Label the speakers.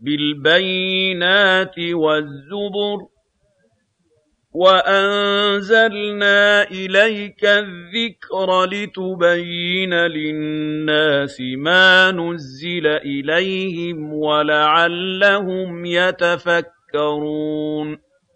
Speaker 1: بِالْبَيِّنَاتِ وَالزُّبُرِ ۗ وَأَنزَلْنَا إِلَيْكَ الذِّكْرَ لِتُبَيِّنَ لِلنَّاسِ مَا نُزِّلَ إِلَيْهِمْ وَلَعَلَّهُمْ يَتَفَكَّرُونَ